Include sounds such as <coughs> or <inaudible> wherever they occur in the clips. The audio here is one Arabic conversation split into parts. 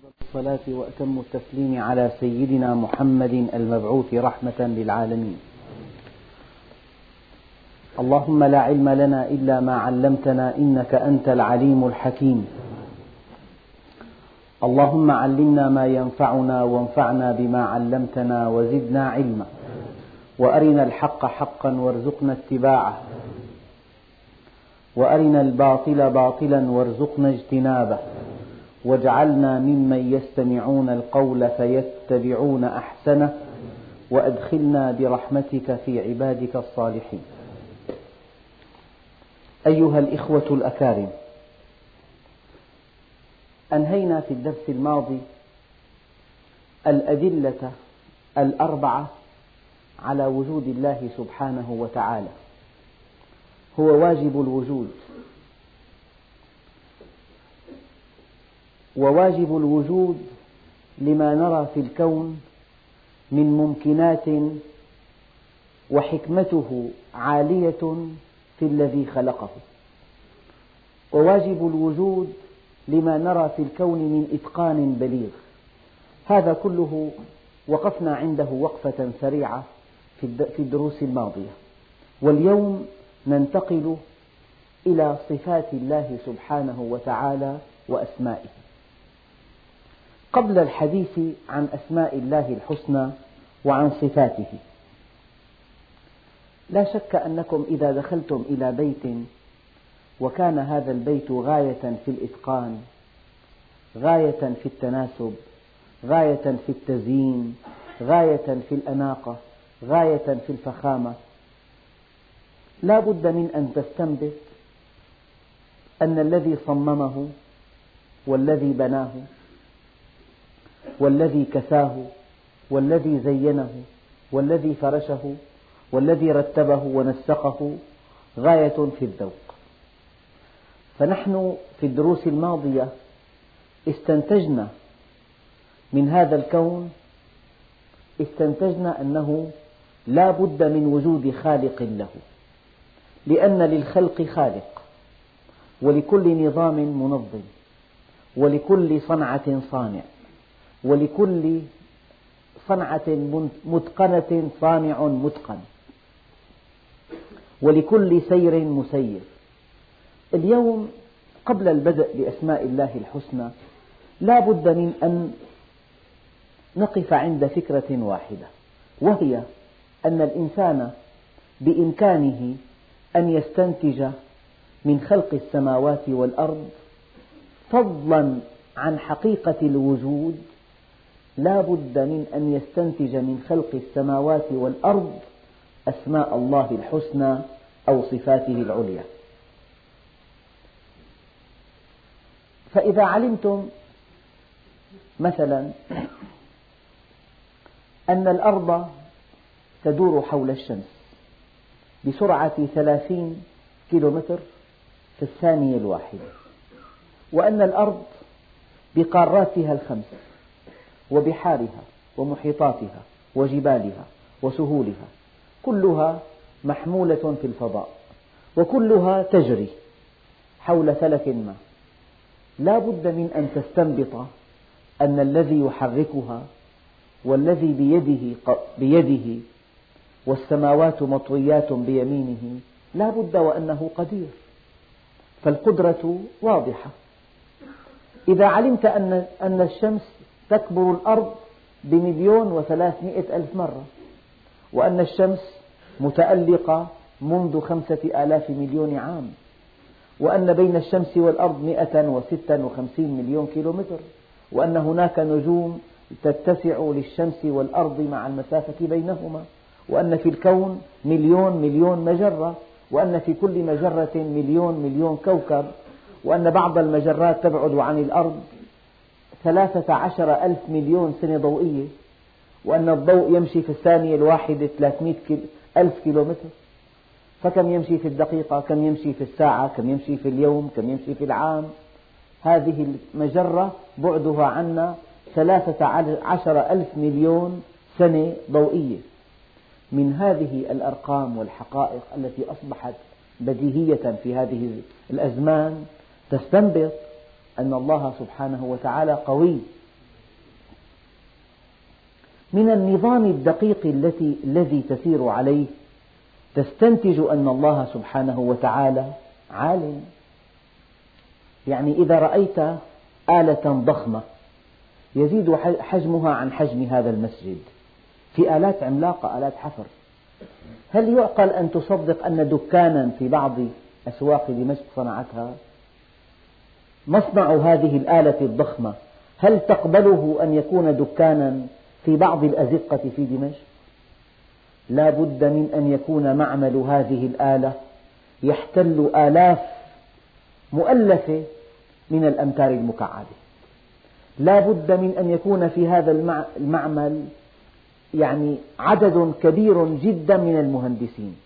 الصلاة وأتم التسليم على سيدنا محمد المبعوث رحمة للعالمين. اللهم لا علم لنا إلا ما علمتنا إنك أنت العليم الحكيم. اللهم علمنا ما ينفعنا وانفعنا بما علمتنا وزدنا علما. وأرنا الحق حقا وارزقنا اتباعه. وأرنا الباطل باطلا وارزقنا اجتنابه. واجعلنا ممن يستمعون القول فيتبعون أحسنه وأدخلنا برحمتك في عبادك الصالحين. أيها الإخوة الأكارم أنهينا في الدرس الماضي الأدلة الأربعة على وجود الله سبحانه وتعالى. هو واجب الوجود. وواجب الوجود لما نرى في الكون من ممكنات وحكمته عالية في الذي خلقه. وواجب الوجود لما نرى في الكون من إتقان بليغ. هذا كله وقفنا عنده وقفة سريعة في الدروس الماضية. واليوم ننتقل إلى صفات الله سبحانه وتعالى وأسمائه. قبل الحديث عن أسماء الله الحسنى وعن صفاته. لا شك أنكم إذا دخلتم إلى بيت وكان هذا البيت غاية في الإتقان غاية في التناسب غاية في التزيين غاية في الأناقة غاية في الفخامة. لا بد من أن تستنبط أن الذي صممه والذي بناه والذي كساه والذي زينه والذي فرشه والذي رتبه ونسقه غاية في الذوق. فنحن في الدروس الماضية استنتجنا من هذا الكون استنتجنا أنه لا بد من وجود خالق له لأن للخلق خالق ولكل نظام منظم ولكل صنعة صانع. ولكل صنعة متقنة صانع متقن. ولكل سير مسير. اليوم قبل البدء بأسماء الله الحسنى لا بد من أن نقف عند فكرة واحدة وهي أن الإنسان بإمكانه أن يستنتج من خلق السماوات والأرض فضلا عن حقيقة الوجود لا بد من أن يستنتج من خلق السماوات والأرض أسماء الله الحسنى أو صفاته العليا. فإذا علمتم مثلا أن الأرض تدور حول الشمس بسرعة ثلاثين كيلومتر في الثانية الواحدة وأن الأرض بقاراتها الخمس وبحارها ومحيطاتها وجبالها وسهولها. كلها محمولة في الفضاء وكلها تجري حول فلك ما. لا بد من أن تستنبط أن الذي يحركها والذي بيده, بيده والسماوات مطويات بيمينه لا بد وأنه قدير. فالقدرة واضحة. إذا علمت أن الشمس تكبر الأرض بمليون وثلاثمئة ألف مرة وأن الشمس متألقة منذ خمسة آلاف مليون عام وأن بين الشمس والأرض مئة وستة وخمسين مليون كيلومتر وأن هناك نجوم تتسع للشمس والأرض مع المسافة بينهما وأن في الكون مليون مليون مجرة وأن في كل مجرة مليون مليون كوكب وأن بعض المجرات تبعد عن الأرض ثلاثة عشر ألف مليون سنة ضوئية وأن الضوء يمشي في الثانية الواحدة 300 ألف كيلومتر. فكم يمشي في الدقيقة؟ كم يمشي في الساعة؟ كم يمشي في اليوم؟ كم يمشي في العام؟ هذه المجرة بعدها عنا ثلاثة عشر ألف مليون سنة ضوئية. من هذه الأرقام والحقائق التي أصبحت بديهية في هذه الأزمان تستنبط أن الله سبحانه وتعالى قوي. من النظام الدقيق التي الذي تسير عليه تستنتج أن الله سبحانه وتعالى عالم. يعني إذا رأيت آلة ضخمة يزيد حجمها عن حجم هذا المسجد في آلات عملاقة آلات حفر. هل يعقل أن تصدق أن دكانا في بعض أسواق دمشق صنعتها؟ مصنع هذه الآلة الضخمة هل تقبله أن يكون دكانا في بعض الأزقة في دمشق؟ لا بد من أن يكون معمل هذه الآلة يحتل آلاف مؤلفة من الأمتار المكعبة. لا بد من أن يكون في هذا المعمل يعني عدد كبير جدا من المهندسين.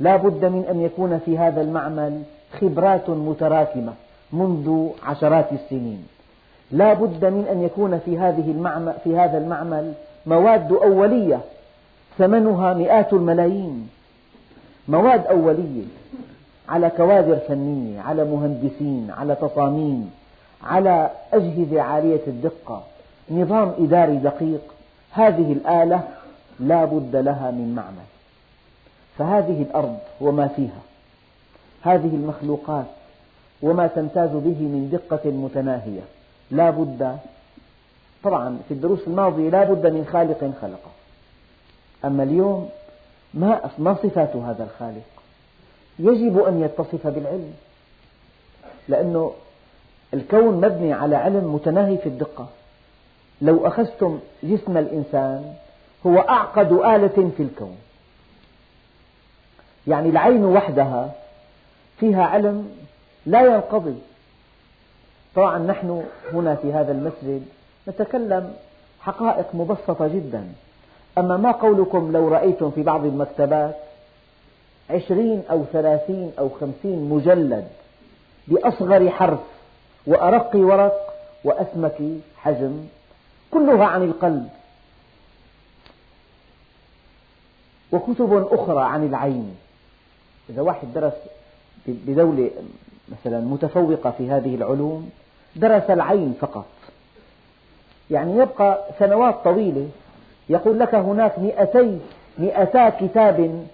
لا بد من أن يكون في هذا المعمل خبرات متراكمة. منذ عشرات السنين. لا بد من أن يكون في, هذه المعمل في هذا المعمل مواد أولية ثمنها مئات الملايين. مواد أولية على كوادر فنية على مهندسين على تصاميم على أجهزة عالية الدقة نظام إداري دقيق. هذه الآلة لا بد لها من معمل. فهذه الأرض وما فيها. هذه المخلوقات وما تمتاز به من دقة متناهية. لا بد طبعا في الدروس الماضية لا بد من خالق خلقه. أما اليوم ما ما صفات هذا الخالق؟ يجب أن يتصف بالعلم لأنه الكون مبني على علم متناهي في الدقة. لو أخذتم جسم الإنسان هو أعقد آلة في الكون. يعني العين وحدها فيها علم لا ينقضي. طبعا نحن هنا في هذا المسجد نتكلم حقائق مبسطة جدا. أما ما قولكم لو رأيتم في بعض المكتبات عشرين أو ثلاثين أو خمسين مجلد بأصغر حرف وأرق ورق وأسمك حجم كلها عن القلب وكتب أخرى عن العين. إذا واحد درس بدولة مثلا متفوقة في هذه العلوم درس العين فقط. يعني يبقى سنوات طويلة يقول لك هناك مئتي مئتا كتاب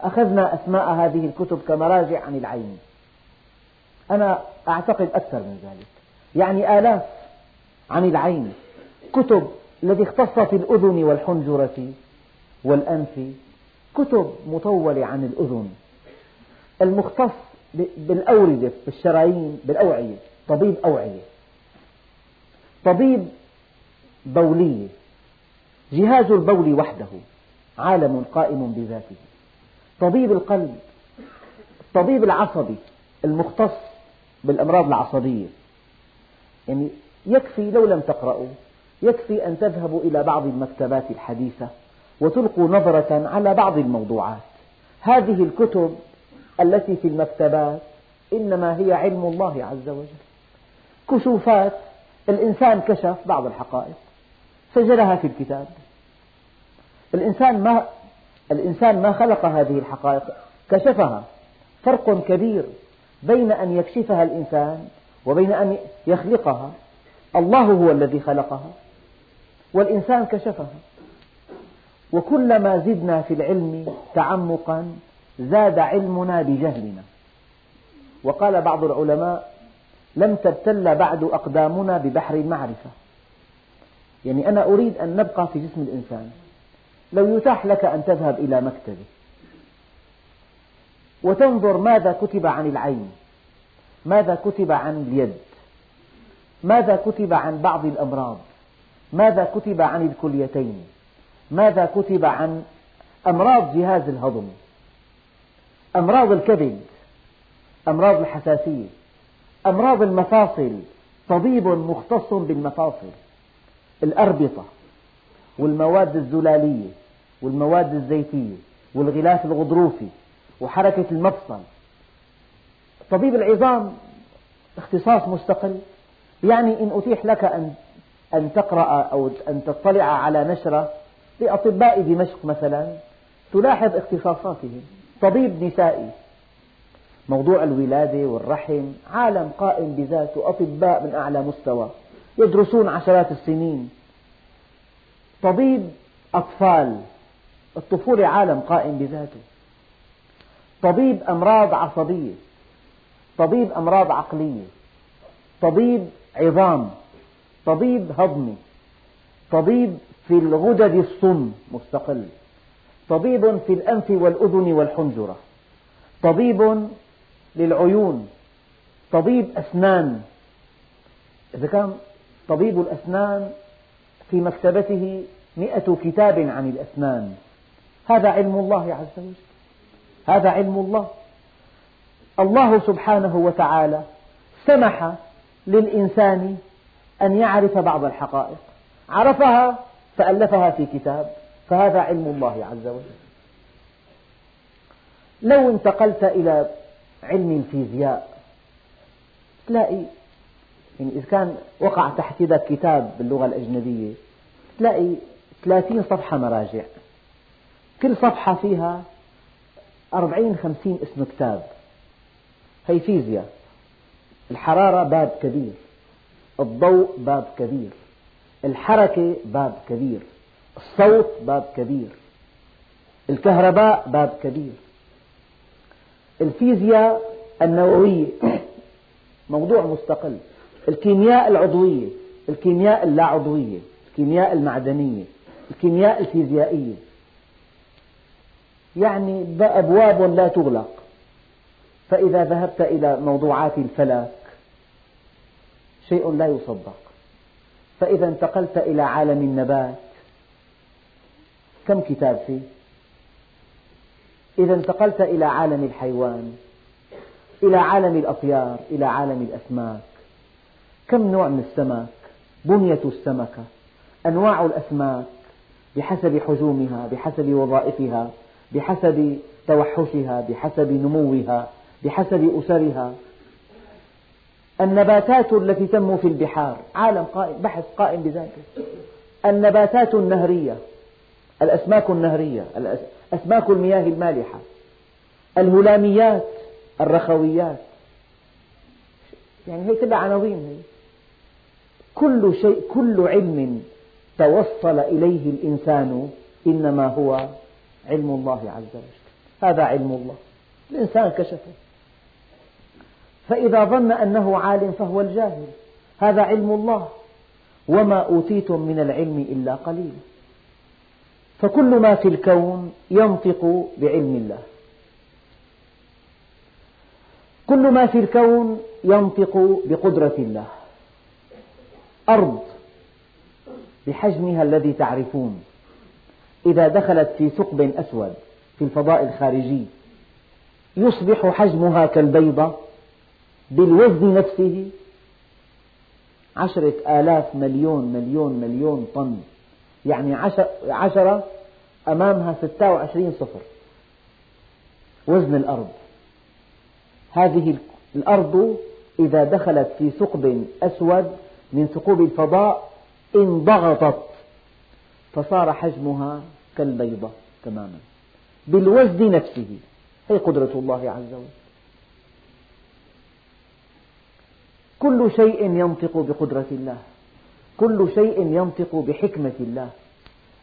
أخذنا أسماء هذه الكتب كمراجع عن العين. أنا أعتقد أكثر من ذلك. يعني آلاف عن العين. كتب التي اختص في الأذن والحنجرة والأنف. كتب مطولة عن الأذن. المختص بالأوردة بالشرايين بالأوعية طبيب أوعية. طبيب بولية. جهاز البول وحده عالم قائم بذاته. طبيب القلب الطبيب العصبي المختص بالأمراض العصبية. يعني يكفي لو لم تقرأوا يكفي أن تذهبوا إلى بعض المكتبات الحديثة وتلقوا نظرة على بعض الموضوعات. هذه الكتب التي في المكتبات إنما هي علم الله عز وجل. كشوفات الإنسان كشف بعض الحقائق سجلها في الكتاب. الإنسان ما الإنسان ما خلق هذه الحقائق كشفها. فرق كبير بين أن يكشفها الإنسان وبين أن يخلقها. الله هو الذي خلقها والإنسان كشفها. وكلما زدنا في العلم تعمقا زاد علمنا بجهلنا. وقال بعض العلماء لم تبتل بعد أقدامنا ببحر المعرفة. يعني أنا أريد أن نبقى في جسم الإنسان. لو يتاح لك أن تذهب إلى مكتبة. وتنظر ماذا كتب عن العين. ماذا كتب عن اليد. ماذا كتب عن بعض الأمراض. ماذا كتب عن الكليتين. ماذا كتب عن أمراض جهاز الهضم. أمراض الكبد أمراض الحساسية أمراض المفاصل طبيب مختص بالمفاصل. الأربطة والمواد الزلالية والمواد الزيتية والغلاف الغضروفي وحركة المفصل. طبيب العظام اختصاص مستقل يعني إن أتيح لك أن أن تقرأ أو أن تطلع على نشرة لأطباء دمشق مثلا تلاحظ اختصاصاتهم. طبيب نسائي. موضوع الولادة والرحم عالم قائم بذاته أطباء من أعلى مستوى يدرسون عشرات السنين. طبيب أطفال الطفولة عالم قائم بذاته. طبيب أمراض عصبية طبيب أمراض عقلية طبيب عظام طبيب هضمي طبيب في الغدد الصم مستقل. طبيب في الأنف والأذن والحنجرة. طبيب للعيون. طبيب أسنان. إذا كان طبيب الأسنان في مكتبته مئة كتاب عن الأسنان. هذا علم الله عز وجل. هذا علم الله. الله سبحانه وتعالى سمح للإنسان أن يعرف بعض الحقائق. عرفها فألفها في كتاب. فهذا علم الله عز وجل. لو انتقلت إلى علم الفيزياء تلاقي يعني إذا كان وقع تحت يدك كتاب باللغة الأجنبية تلاقي ثلاثين صفحة مراجع. كل صفحة فيها أربعين خمسين اسم كتاب. هي فيزياء. الحرارة باب كبير. الضوء باب كبير. الحركة باب كبير. الصوت باب كبير. الكهرباء باب كبير. الفيزياء النووية <clears throat> موضوع مستقل. الكيمياء العضوية الكيمياء اللا عضوية الكيمياء المعدنية الكيمياء الفيزيائية. يعني أبواب لا تغلق. فإذا ذهبت إلى موضوعات الفلك شيء لا يصدق. فإذا انتقلت إلى عالم النبات كم كتاب فيه؟ إذا انتقلت إلى عالم الحيوان إلى عالم الأطيار إلى عالم الأسماك. كم نوع من السمك؟ بنية السمكة أنواع الأسماك بحسب حجومها بحسب وظائفها بحسب توحشها بحسب نموها بحسب أسرها. النباتات التي تنمو في البحار عالم قائم بحث قائم بذاته. النباتات النهرية الأسماك النهرية أسماك المياه المالحة الهلاميات الرخويات. يعني هي كلها عناوين هي. كل شيء كل علم توصل إليه الإنسان إنما هو علم الله عز وجل. هذا علم الله. الإنسان كشفه. فإذا ظن أنه عالم فهو الجاهل. هذا علم الله. وما أوتيتم من العلم إلا قليلا فكل ما في الكون ينطق بعلم الله. كل ما في الكون ينطق بقدرة الله. أرض بحجمها الذي تعرفون. إذا دخلت في ثقب أسود في الفضاء الخارجي يصبح حجمها كالبيضة بالوزن نفسه عشرة آلاف مليون مليون مليون طن. يعني عشرة أمامها ستة وعشرين صفر. وزن الأرض. هذه الأرض إذا دخلت في ثقب أسود من ثقوب الفضاء انضغطت. فصار حجمها كالبيضة تماما. بالوزن نفسه. هي قدرة الله عز وجل. كل شيء ينطق بقدرة الله. كل شيء ينطق بحكمة الله.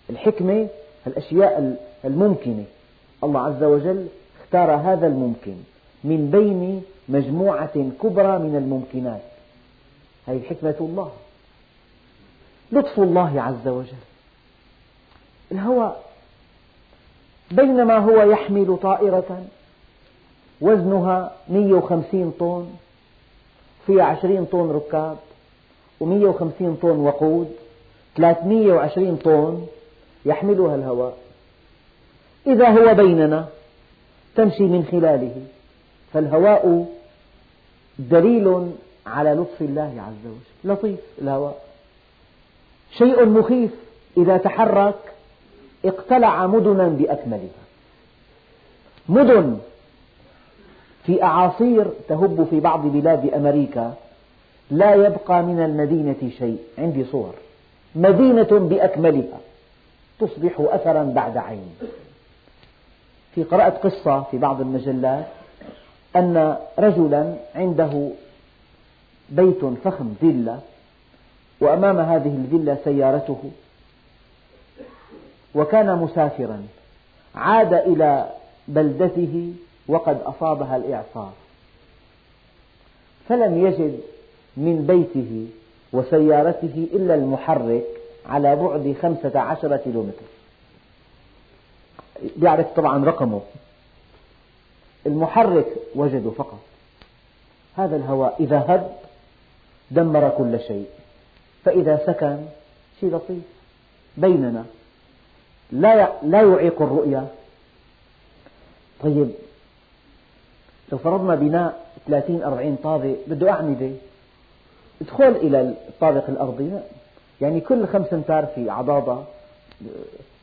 الحكمة الأشياء الممكنة. الله عز وجل اختار هذا الممكن من بين مجموعة كبرى من الممكنات. هذه حكمة الله. لطف الله عز وجل. الهواء بينما هو يحمل طائرة وزنها 150 طن فيها 20 طن ركاب و150 طن وقود 320 طن يحملها الهواء. إذا هو بيننا تمشي من خلاله فالهواء دليل على لطف الله عز وجل. لطيف الهواء. شيء مخيف إذا تحرك اقتلع مدنا بأكملها. مدن في أعاصير تهب في بعض بلاد أمريكا لا يبقى من المدينة شيء. عندي صور. مدينة بأكملها. تصبح أثرا بعد عين. في قرأت قصة في بعض المجلات أن رجلا عنده بيت فخم فيلا وأمام هذه الفيلا سيارته. وكان مسافرا. عاد إلى بلدته وقد أصابها الإعصار. فلم يجد من بيته وسيارته إلا المحرك على بعد خمسة عشر كيلومتر. يعرف طبعا رقمه. المحرك وجده فقط. هذا الهواء إذا هب دمر كل شيء. فإذا سكن شيء لطيف. بيننا. لا لا يعيق الرؤية طيب. لو فرضنا بناء 30 40 طابق بده أعمدة. ادخل إلى الطابق الأرضي. يعني كل خمس أمتار في عضاضة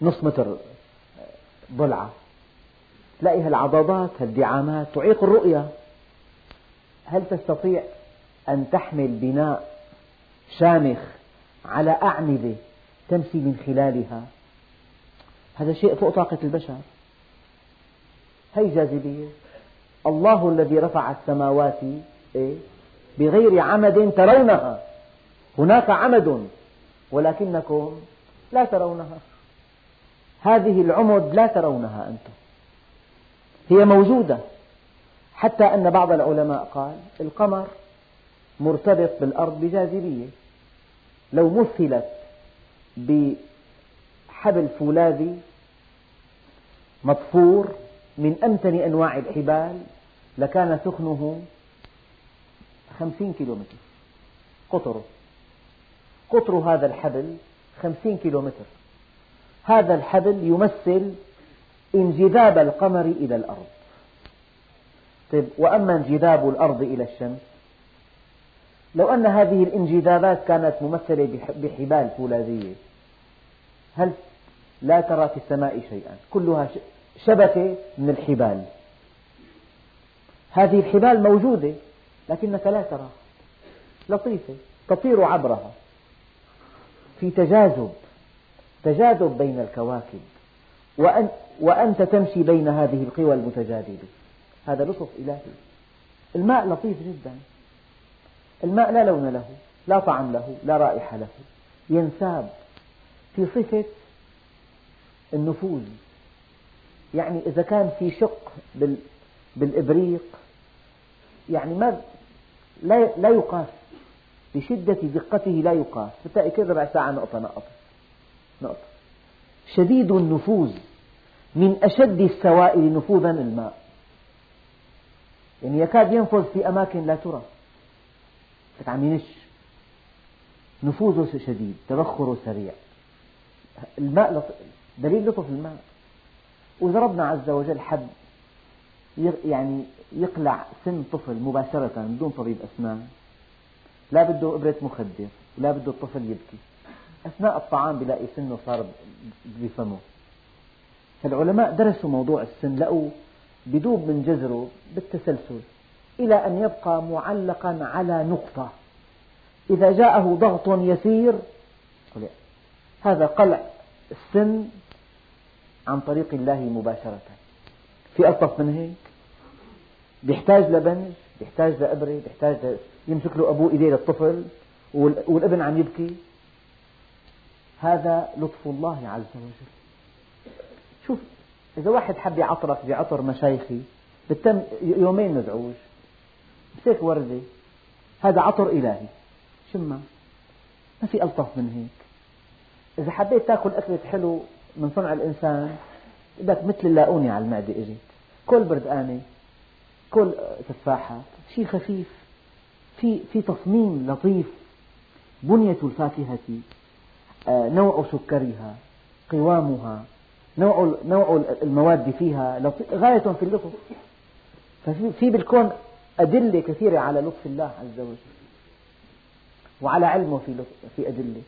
نصف متر ضلعة. تلاقي هالعضاضات هالدعامات تعيق الرؤية. هل تستطيع أن تحمل بناء شامخ على أعمدة تمشي من خلالها؟ هذا شيء فوق طاقة البشر. هي جاذبية. الله الذي رفع السماوات إيه؟ بغير عمد ترونها. هناك عمد ولكنكم لا ترونها. هذه العمد لا ترونها أنتم. هي موجودة. حتى أن بعض العلماء قال القمر مرتبط بالأرض بجاذبية. لو مثلت بحبل فولاذي مطفور من أمتن أنواع الحبال لكان ثخنه خمسين كيلومتر. قطره. قطر هذا الحبل خمسين كيلومتر. هذا الحبل يمثل انجذاب القمر إلى الأرض. طيب وأما انجذاب الأرض إلى الشمس؟ لو أن هذه الانجذابات كانت ممثلة بحبال فولاذية هل لا ترى في السماء شيئا؟ كلها شبكة من الحبال. هذه الحبال موجودة. لكنك لا تراها لطيفة تطير عبرها في تجاذب تجاذب بين الكواكب وأن وأنت تمشي بين هذه القوى المتجاذبة هذا لطف إلهي. الماء لطيف جدا. الماء لا لون له لا طعم له لا رائحة له. ينساب في صفة النفوذ. يعني إذا كان في شق بالإبريق يعني ما لا لا يقاس بشدة دقته لا يقاس. بتلاقي كل ربع ساعة نقطة نقطة نقطة. شديد النفوذ من أشد السوائل نفوذا الماء. يعني يكاد ينفذ في أماكن لا ترى. عم ينش نفوذه شديد تبخره سريع. الماء دليل لطف الماء. وإذا ربنا عز وجل حب يعني يقلع سن طفل مباشرة بدون طبيب أسنان. لا بده إبرة مخدر ولا بده الطفل يبكي. أثناء الطعام بلاقي سنه صار بفمه. فالعلماء درسوا موضوع السن لقوا بدوب من جذره بالتسلسل إلى أن يبقى معلقا على نقطة. إذا جاءه ضغط يسير هذا قلع السن عن طريق الله مباشرة. في ألطف من هيك؟ بيحتاج لبنج بيحتاج لإبرة بيحتاج يمسك له أبوه إيديه للطفل والابن عم يبكي. هذا لطف الله عز وجل. شوف إذا واحد حب يعطرك بعطر مشايخي بتم يومين مزعوج مسك وردة. هذا عطر إلهي. شمها ما في ألطف من هيك. إذا حبيت تاكل أكلة حلو من صنع الإنسان بدك مثل اللاقوني على المعدة إجت. كل بردقانة كل تفاحة شيء خفيف. في في تصميم لطيف. بنية الفاكهة آه، نوع سكرها قوامها نوع نوع المواد فيها غاية في اللطف. ففي بالكون أدلة كثيرة على لطف الله عز وجل. وعلى علمه في في أدلة.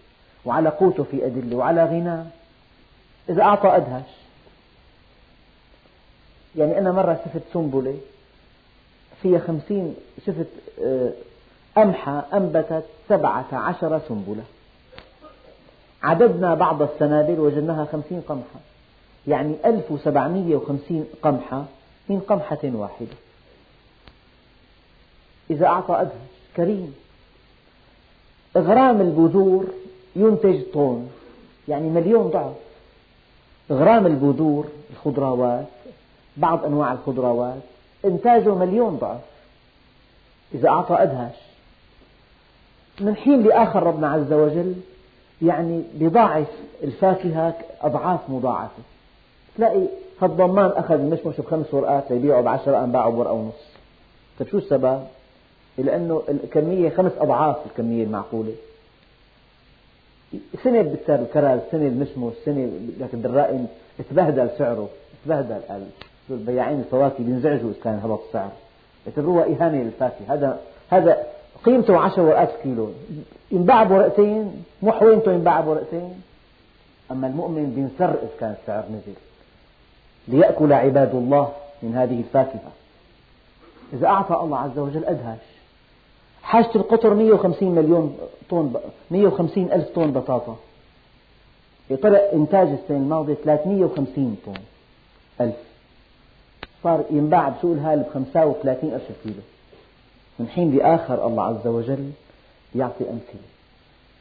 وعلى قوته في أدلة. وعلى غناه. إذا أعطى أدهش يعني أنا مرة شفت سنبلة فيها خمسين شفت آه، قمحة أنبتت سبعة عشر سنبلة. عددنا بعض السنابل وجدناها خمسين قمحة. يعني ألف وسبعمية وخمسين قمحة من قمحة واحدة. إذا أعطى أدهش كريم. إغرام البذور ينتج طن يعني مليون ضعف. غرام البذور الخضروات بعض أنواع الخضروات. إنتاجه مليون ضعف. إذا أعطى أدهش. من حين لآخر ربنا عز وجل يعني بضاعف الفاكهة أضعاف مضاعفة. تلاقي هالضمان أخذ المشمش بخمس ورقات ليبيعه بعشرة أم باعه بورقة ونص طيب شو السبب؟ لأنه الكمية خمس أضعاف الكمية المعقولة. سنة بتسعر الكرز سنة المشمش سنة لك الدرائم تبهدل سعره تبهدل البياعين الفواكه بينزعجوا إذا كان هبط السعر يعتبروها إهانة للفاكهة هذا هذا قيمته 10 ورقات كيلو. ينباع بورقتين مو حوينته ينباع بورقتين. أما المؤمن بينسر إذا كان السعر نزل ليأكل عباد الله من هذه الفاكهة. إذا أعطى الله عز وجل أدهش. حاجة القطر 150 مليون طن 150 ألف طن بطاطا. طلع إنتاج السنة الماضية 350 طن. ألف. صار ينباع بسوق الهال ب 35 قرش الكيلو. من حين لآخر الله عز وجل يعطي أمثلة.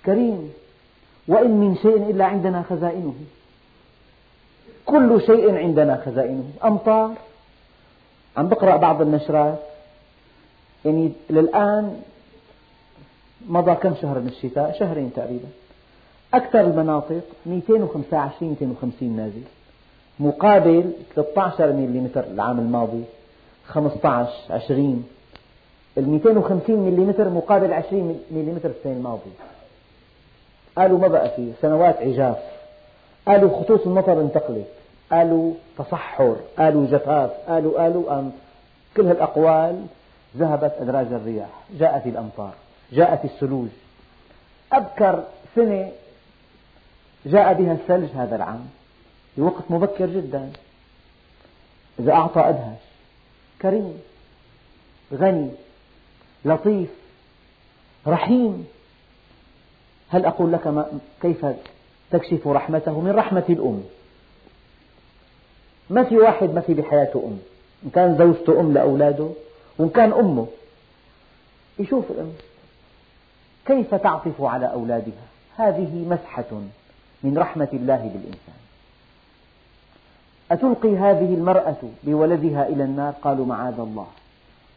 كريم. وإن من شيء إلا عندنا خزائنه. كل شيء عندنا خزائنه. أمطار. عم بقرأ بعض النشرات. يعني للآن مضى كم شهر من الشتاء؟ شهرين تقريبا. أكثر المناطق 225 250 نازل. مقابل 13 ملم العام الماضي 15 20 ال 250 ملم مقابل 20 ملم السنة الماضية قالوا ما بقى في سنوات عجاف قالوا خطوط المطر انتقلت. قالوا تصحر. قالوا جفاف. قالوا قالوا أم كل هالأقوال ذهبت أدراج الرياح. جاءت الأمطار. جاءت الثلوج. أبكر سنة جاء بها الثلج هذا العام. بوقت مبكر جدا. إذا أعطى أدهش كريم غني لطيف رحيم هل أقول لك ما كيف تكشف رحمته من رحمة الأم؟ ما في واحد ما في بحياته أم. إن كان زوجته أم لأولاده وإن كان أمه يشوف الأم. كيف تعطف على أولادها؟ هذه مسحة من رحمة الله بالإنسان. أتلقي هذه المرأة بولدها إلى النار؟ قالوا معاذ الله.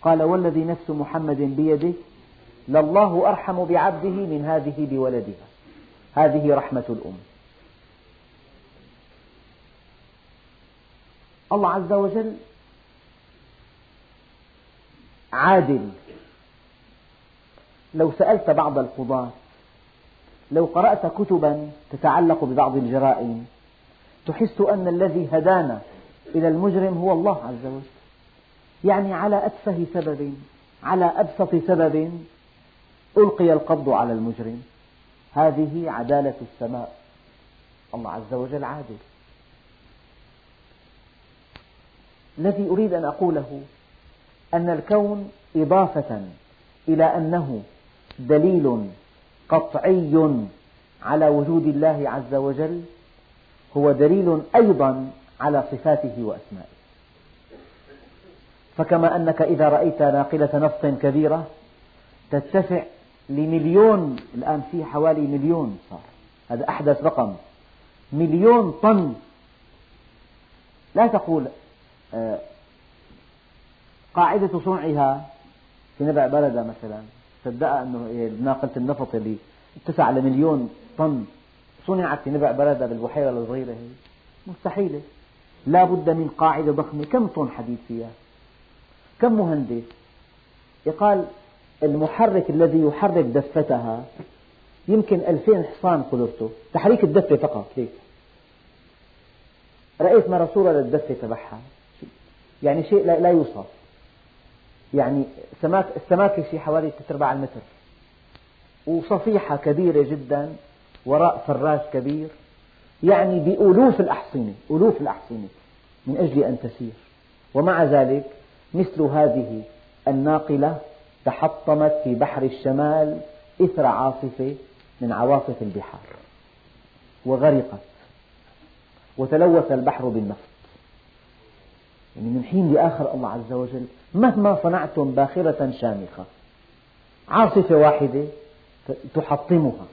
قال والذي نفس محمد بيده لله أرحم بعبده من هذه بولدها. هذه رحمة الأم. الله عز وجل عادل. لو سألت بعض القضاة لو قرأت كتبا تتعلق ببعض الجرائم تحس أن الذي هدانا إلى المجرم هو الله عز وجل. يعني على أتفه سبب على أبسط سبب ألقي القبض على المجرم. هذه عدالة السماء. الله عز وجل عادل. الذي أريد أن أقوله أن الكون إضافة إلى أنه دليل قطعي على وجود الله عز وجل هو دليل أيضا على صفاته وأسمائه. فكما أنك إذا رأيت ناقلة نفط كبيرة تتسع لمليون الآن في حوالي مليون صار. هذا أحدث رقم. مليون طن. لا تقول آه، قاعدة صنعها في نبع بلدة مثلا صدقها أنه ناقلة النفط اللي اتسع لمليون طن. صنعت في نبع بلدة بالبحيرة الصغيرة هي مستحيلة لا بد من قاعدة ضخمة. كم طن حديد فيها؟ كم مهندس؟ يقال المحرك الذي يحرك دفتها يمكن ألفين حصان قدرته. تحريك الدفة فقط هيك رأيت مرة للدفة تبعها. يعني شيء لا يوصف. يعني سماك السماكة شيء حوالي ثلاث أرباع المتر وصفيحة كبيرة جدا. وراء فراش كبير يعني بألوف الأحصنة ألوف الأحصنة من أجل أن تسير. ومع ذلك مثل هذه الناقلة تحطمت في بحر الشمال إثر عاصفة من عواصف البحار وغرقت وتلوث البحر بالنفط. يعني من حين لآخر الله عز وجل مهما صنعتم باخرة شامخة عاصفة واحدة تحطمها.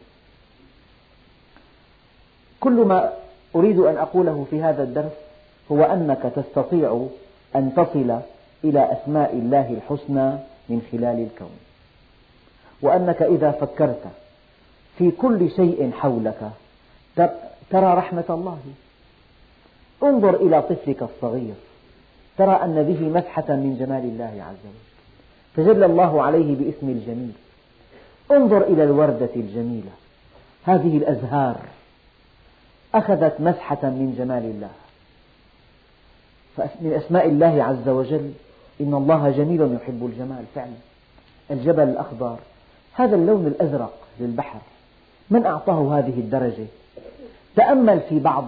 كل ما أريد أن أقوله في هذا الدرس هو أنك تستطيع أن تصل إلى أسماء الله الحسنى من خلال الكون. وأنك إذا فكرت في كل شيء حولك ترى رحمة الله. انظر إلى طفلك الصغير ترى أن به مسحة من جمال الله عز وجل. تجلى الله عليه باسم الجميل. انظر إلى الوردة الجميلة. هذه الأزهار. أخذت مسحة من جمال الله. من أسماء الله عز وجل إن الله جميل يحب الجمال فعلا. الجبل الأخضر هذا اللون الأزرق للبحر. من أعطاه هذه الدرجة؟ تأمل في بعض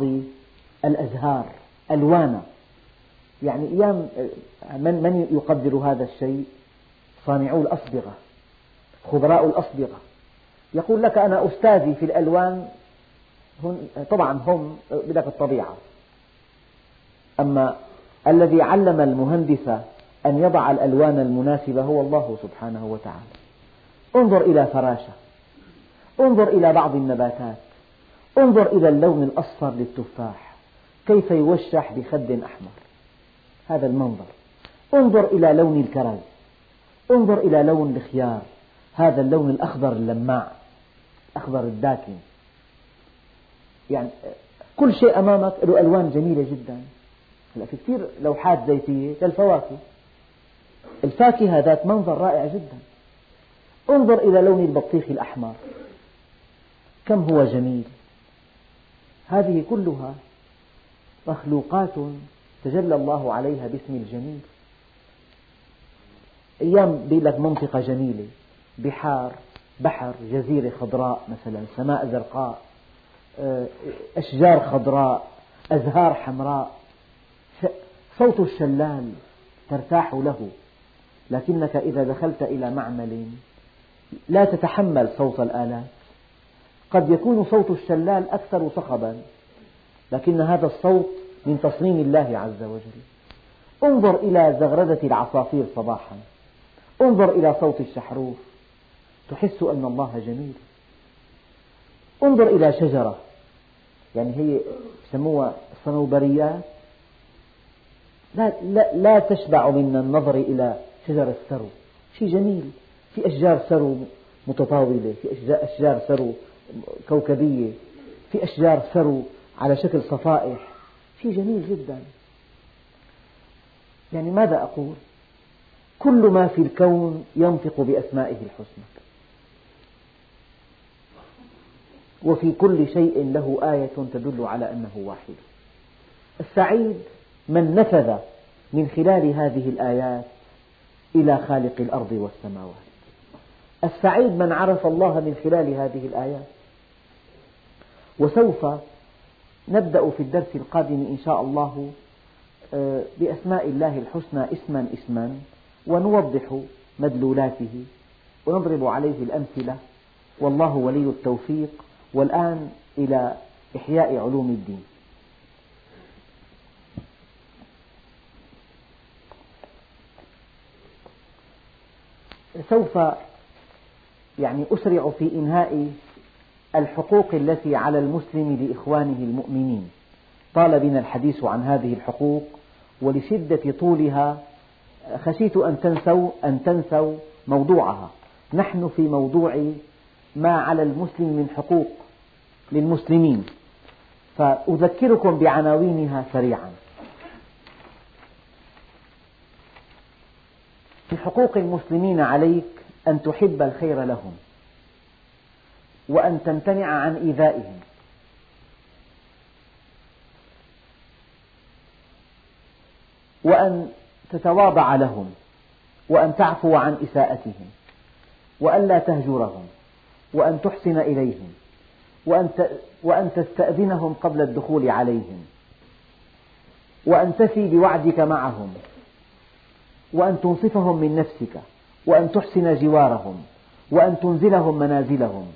الأزهار ألوانا يعني أيام من من يقدر هذا الشيء؟ صانعو الأصبغة خبراء الأصبغة. يقول لك أنا أستاذي في الألوان طبعا هم لك الطبيعة. أما الذي علم المهندس أن يضع الألوان المناسبة هو الله سبحانه وتعالى. انظر إلى فراشة. انظر إلى بعض النباتات. انظر إلى اللون الأصفر للتفاح. كيف يوشح بخد أحمر. هذا المنظر. انظر إلى لون الكرز. انظر إلى لون الخيار. هذا اللون الأخضر اللماع. الأخضر الداكن. يعني كل شيء أمامك له ألوان جميلة جدا. هلا في كثير لوحات زيتية للفواكه الفاكهة ذات منظر رائع جدا. انظر إلى لون البطيخ الأحمر. كم هو جميل. هذه كلها مخلوقات تجلى الله عليها باسم الجميل. أيام بيقول لك منطقة جميلة. بحار بحر جزيرة خضراء مثلا سماء زرقاء. أشجار خضراء أزهار حمراء. صوت الشلال ترتاح له. لكنك إذا دخلت إلى معمل لا تتحمل صوت الآلات. قد يكون صوت الشلال أكثر صخبا لكن هذا الصوت من تصميم الله عز وجل. انظر إلى زغردة العصافير صباحا. انظر إلى صوت الشحروف. تحس أن الله جميل. انظر إلى شجرة. يعني هي يسموها الصنوبريات لا, لا, لا تشبع من النظر إلى شجر السرو شيء جميل. في أشجار سرو متطاولة في أشجار سرو كوكبية في أشجار سرو على شكل صفائح. شيء جميل جدا. يعني ماذا أقول؟ كل ما في الكون ينطق بأسمائه الحسنى. وفي كل شيء له آية تدل على أنه واحد. السعيد من نفذ من خلال هذه الآيات إلى خالق الأرض والسماوات. السعيد من عرف الله من خلال هذه الآيات. وسوف نبدأ في الدرس القادم إن شاء الله آه، بأسماء الله الحسنى اسما اسما ونوضح مدلولاته ونضرب عليه الأمثلة. والله ولي التوفيق. والآن إلى إحياء علوم الدين. سوف يعني أسرع في إنهاء الحقوق التي على المسلم لإخوانه المؤمنين. طال بنا الحديث عن هذه الحقوق ولشدة طولها خشيت أن تنسوا أن تنسوا موضوعها. نحن في موضوع ما على المسلم من حقوق. للمسلمين. فأذكركم بعناوينها سريعا. من حقوق المسلمين عليك أن تحب الخير لهم وأن تمتنع عن إيذائهم. وأن تتواضع لهم وأن تعفو عن إساءتهم وأن لا تهجرهم وأن تحسن إليهم. وأن تستأذنهم قبل الدخول عليهم. وأن تفي بوعدك معهم. وأن تنصفهم من نفسك. وأن تحسن جوارهم. وأن تنزلهم منازلهم.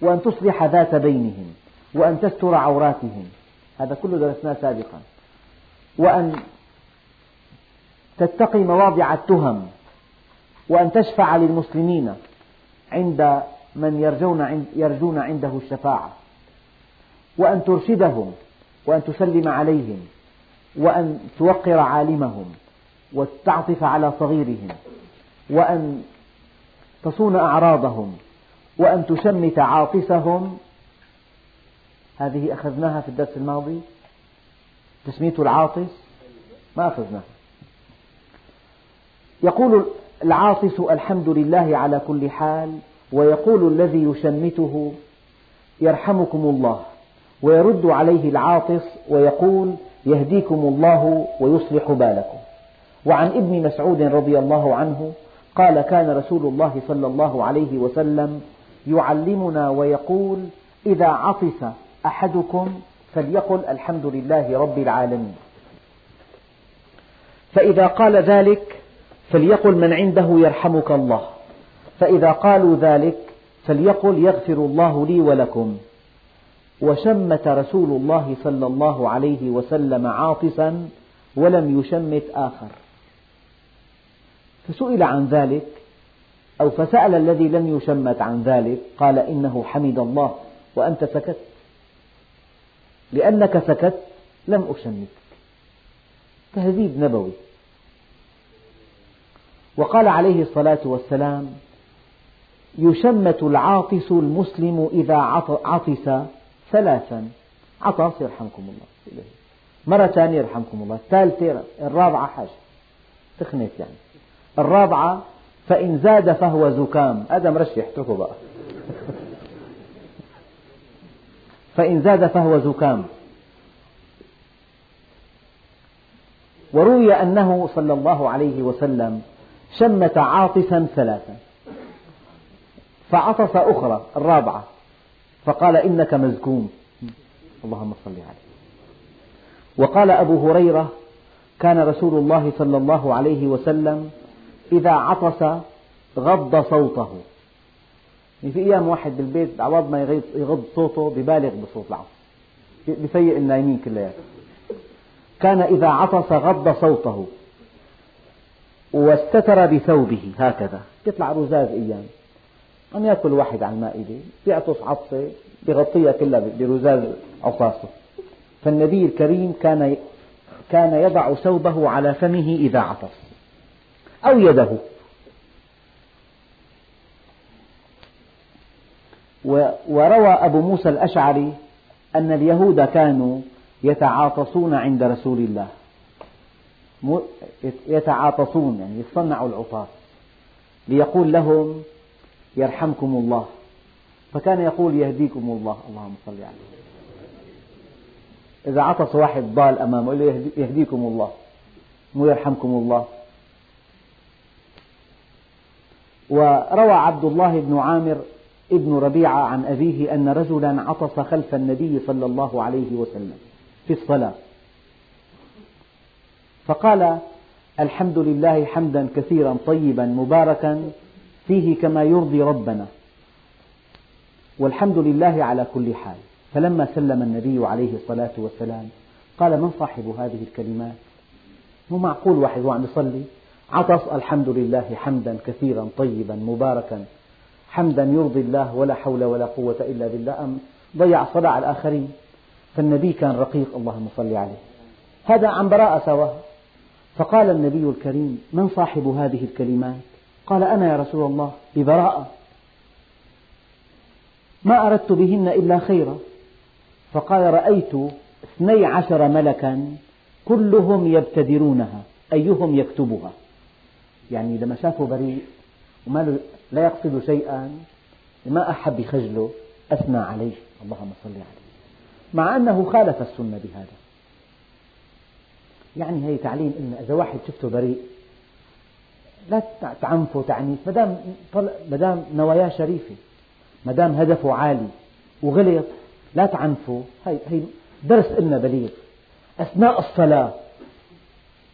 وأن تصلح ذات بينهم. وأن تستر عوراتهم. هذا كله درسناه سابقا. وأن تتقي مواضع التهم. وأن تشفع للمسلمين عند من يرجون, يرجون عنده الشفاعة. وأن ترشدهم وأن تسلم عليهم وأن توقر عالمهم وتعطف على صغيرهم وأن تصون أعراضهم وأن تشمت عاطسهم هذه أخذناها في الدرس الماضي؟ تشميت العاطس؟ ما أخذناها. يقول العاطس الحمد لله على كل حال ويقول الذي يشمته يرحمكم الله ويرد عليه العاطس ويقول يهديكم الله ويصلح بالكم. وعن ابن مسعود رضي الله عنه قال كان رسول الله صلى الله عليه وسلم يعلمنا ويقول إذا عطس أحدكم فليقل الحمد لله رب العالمين. فإذا قال ذلك فليقل من عنده يرحمك الله. فإذا قالوا ذلك فليقل يغفر الله لي ولكم. وشمت رسول الله صلى الله عليه وسلم عاطسا ولم يشمت آخر. فسئل عن ذلك أو فسأل الذي لم يشمت عن ذلك قال إنه حمد الله وأنت سكت. لأنك سكت لم أشمتك. تهذيب نبوي. وقال عليه الصلاة والسلام يشمت العاطس المسلم إذا عطس ثلاثا. عطس يرحمكم الله. مرة ثانية يرحمكم الله. الثالثة الرابعة حاجة تخنت يعني. الرابعة فإن زاد فهو زكام. هذا مرشح. اتركه بقى. <laughs> فإن زاد فهو زكام. وروي أنه صلى الله عليه وسلم شمت عاطسا ثلاثا. فعطس أخرى الرابعة فقال إنك مزكوم. اللهم صل عليه. وقال أبو هريرة كان رسول الله صلى الله عليه وسلم إذا عطس غض صوته. يعني في أيام واحد بالبيت عوض ما يغض صوته ببالغ بصوت العطس. بفيق النايمين كلياتهم كان إذا عطس غض صوته واستتر بثوبه هكذا. يطلع رزاز أيام. عم يأكل واحد على المائدة يعطس عطسة بغطيها كلها برزاز عطاسه فالنبي الكريم كان كان يضع ثوبه على فمه إذا عطس أو يده. وروى أبو موسى الأشعري أن اليهود كانوا يتعاطسون عند رسول الله. يتعاطسون يعني يصنعوا العطاس. ليقول لهم يرحمكم الله. فكان يقول يهديكم الله. اللهم صل عليه. إذا عطس واحد ضال أمامه يقول له يهديكم الله. مو يرحمكم الله. وروى عبد الله بن عامر ابن ربيعة عن أبيه أن رجلا عطس خلف النبي صلى الله عليه وسلم في الصلاة. فقال الحمد لله حمدا كثيرا طيبا مباركا فيه كما يرضي ربنا. والحمد لله على كل حال. فلما سلم النبي عليه الصلاة والسلام قال من صاحب هذه الكلمات؟ مو معقول واحد وهو عم يصلي؟ عطس الحمد لله حمدا كثيرا طيبا مباركا. حمدا يرضي الله ولا حول ولا قوة إلا بالله. أم ضيع الصلاة على الآخرين؟ فالنبي كان رقيق اللهم صل عليه. هذا عن براءة سواها فقال النبي الكريم من صاحب هذه الكلمات؟ قال أنا يا رسول الله ببراءة. ما أردت بهن إلا خيرا. فقال رأيت اثني عشر ملكا كلهم يبتدرونها أيهم يكتبها. يعني لما شافه بريء وما لا يقصد شيئا ما أحب يخجله أثنى عليه. اللهم صل عليه. مع أنه خالف السنة بهذا. يعني هي تعليم إن إذا واحد شفته بريء لا تعنفه تعنيف. ما دام ما دام نواياه شريفة ما دام هدفه عالي وغلط لا تعنفه. هي هي درس إلنا بليغ. أثناء الصلاة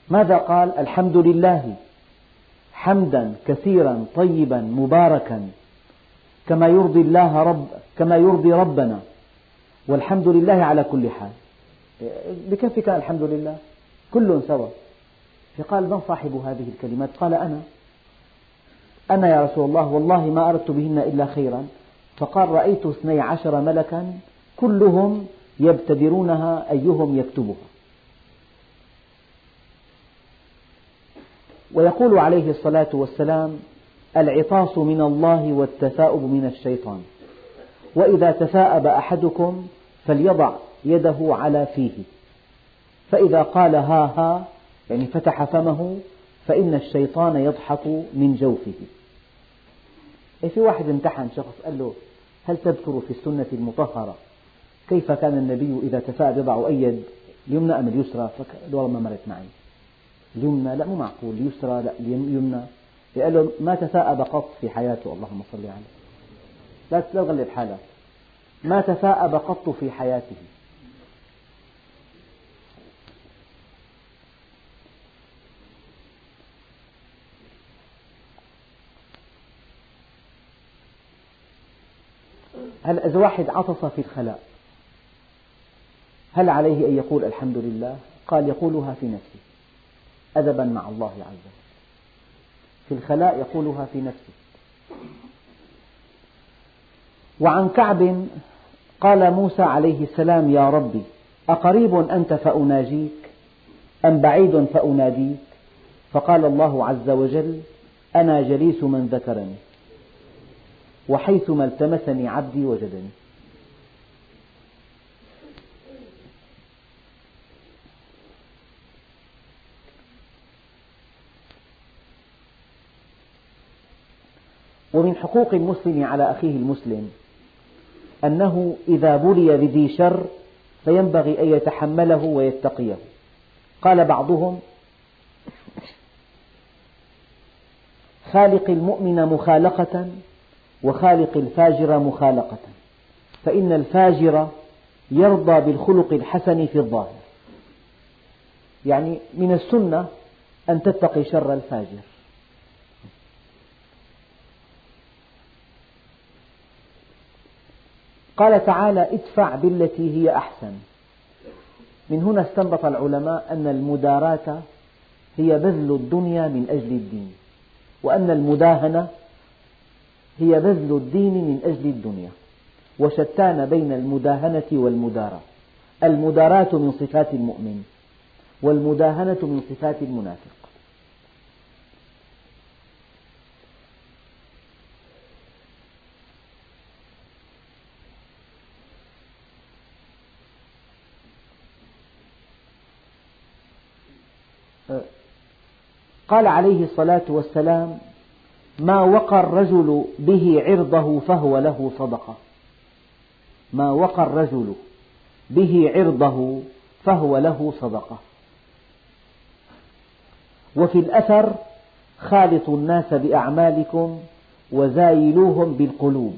ماذا قال؟ الحمد لله حمدا كثيرا طيبا مباركا كما يرضي الله رب كما يرضي ربنا والحمد لله على كل حال. بكفي كان الحمد لله. كل سوا. فقال من صاحب هذه الكلمات؟ قال أنا. أنا يا رسول الله والله ما أردت بهن إلا خيرا. فقال رأيت اثني عشر ملكا كلهم يبتدرونها أيهم يكتبها. ويقول عليه الصلاة والسلام العطاس من الله والتثاؤب من الشيطان. وإذا تثاءب أحدكم فليضع يده على فيه. فإذا قال ها ها يعني فتح فمه فإن الشيطان يضحك من جوفه. إيه في واحد امتحن شخص قال له هل تذكر في السنة المطهرة كيف كان النبي إذا تثاءب يضع أي يد اليمنى أم اليسرى؟ فقال والله ما مرت معي. اليمنى لا مو معقول. اليسرى لا اليمنى قال له ما تثاءب قط في حياته؟ اللهم صل عليه. لا تغلب حالك. ما تثاءب قط في حياته. هل إذا واحد عطس في الخلاء هل عليه أن يقول الحمد لله؟ قال يقولها في نفسه. أدبا مع الله عز وجل. في الخلاء يقولها في نفسه. وعن كعب قال موسى عليه السلام يا ربي أقريب أنت فأناجيك أم بعيد فأناديك؟ فقال الله عز وجل أنا جليس من ذكرني. وحيثما التمسني عبدي وجدني. ومن حقوق المسلم على أخيه المسلم أنه إذا بلي بذي شر فينبغي أن يتحمله ويتقيه. قال بعضهم خالق المؤمن مخالقة وخالق الفاجر مخالقة. فإن الفاجر يرضى بالخلق الحسن في الظاهر. يعني من السنة أن تتقي شر الفاجر. قال تعالى ادفع بالتي هي أحسن. من هنا استنبط العلماء أن المداراة هي بذل الدنيا من أجل الدين وأن المداهنة هي بذل الدين من أجل الدنيا وشتان بين المداهنة والمداراة المداراة من صفات المؤمن والمداهنة من صفات المنافق. قال عليه الصلاة والسلام ما وقى الرجل به عرضه فهو له صدقة. ما وقى الرجل به عرضه فهو له صدقة. وفي الأثر خالطوا الناس بأعمالكم وزايلوهم بالقلوب.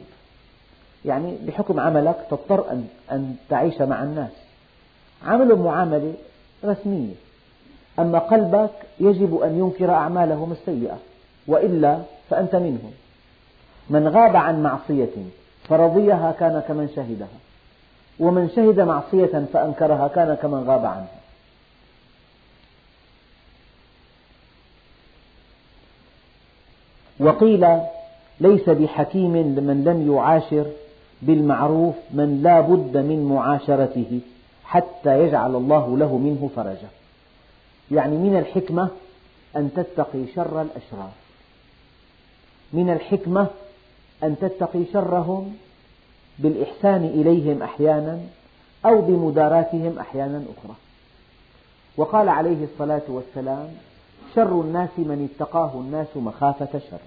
يعني بحكم عملك تضطر أن تعيش مع الناس. عاملهم معاملة رسمية. أما قلبك يجب أن ينكر أعمالهم السيئة. وإلا فأنت منهم. من غاب عن معصية فرضيها كان كمن شهدها. ومن شهد معصية فأنكرها كان كمن غاب عنها. وقيل ليس بحكيم من لم يعاشر بالمعروف من لا بد من معاشرته حتى يجعل الله له منه فرجا. يعني من الحكمة أن تتقي شر الأشرار. من الحكمة أن تتقي شرهم بالإحسان إليهم أحيانا أو بمداراتهم أحيانا أخرى. وقال عليه الصلاة والسلام شر الناس من اتقاه الناس مخافة شره.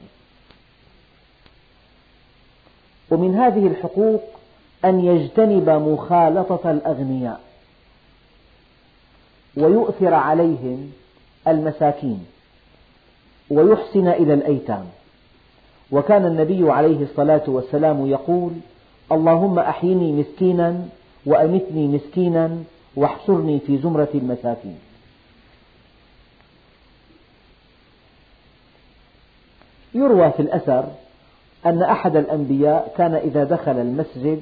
ومن هذه الحقوق أن يجتنب مخالطة الأغنياء ويؤثر عليهم المساكين ويحسن إلى الأيتام. وكان النبي عليه الصلاة والسلام يقول اللهم أحيني مسكينا وأمتني مسكينا واحشرني في زمرة المساكين. يروى في الأثر أن أحد الأنبياء كان إذا دخل المسجد